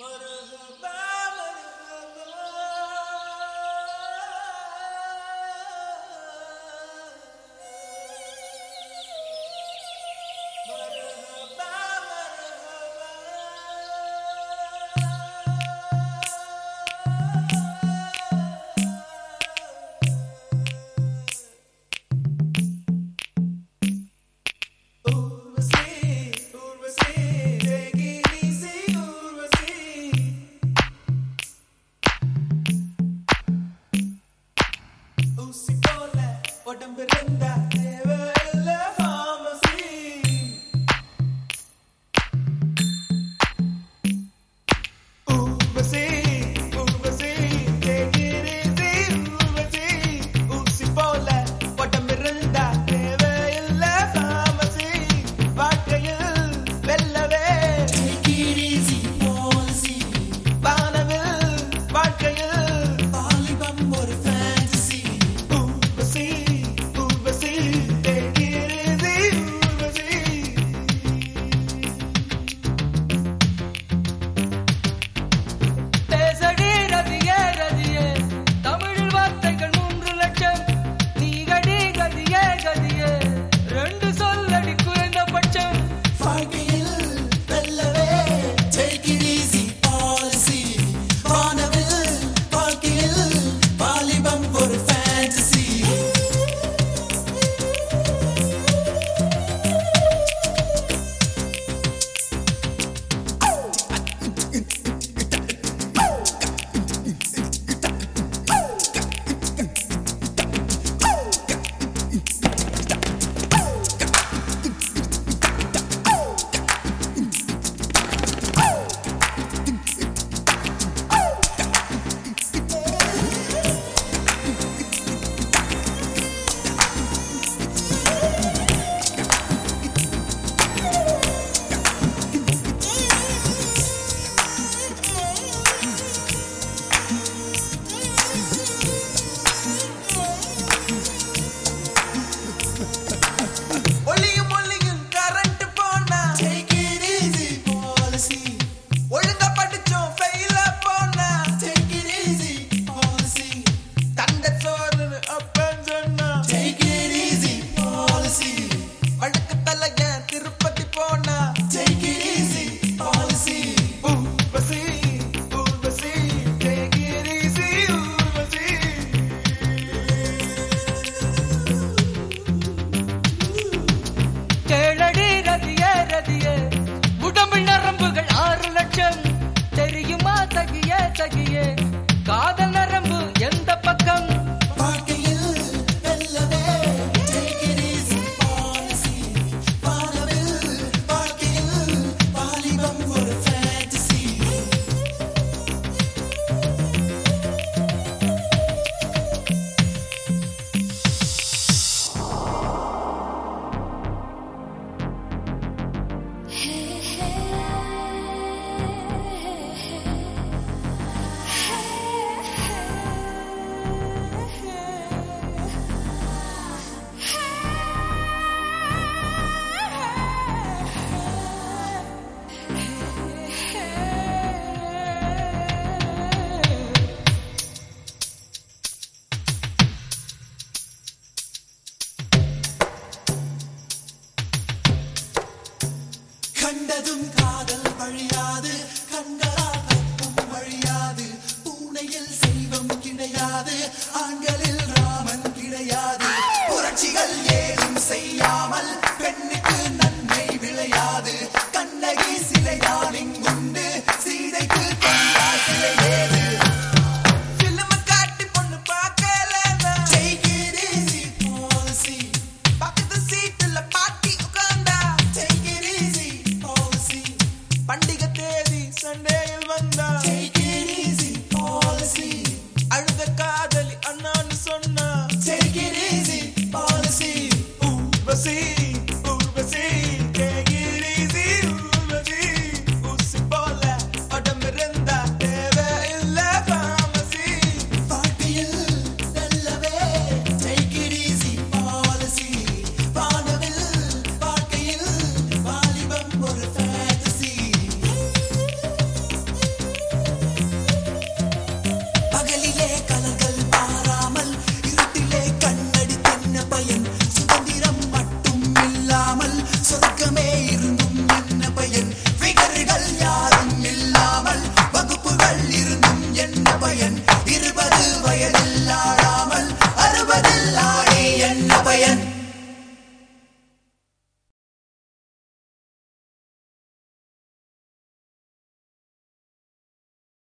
Marhaba. கண்டதும் காதல் வழியாது கண்டதா கப்பும் வழியாது. பூனையில் செல்வம் கிடையாது. ஆண்களில் See? away and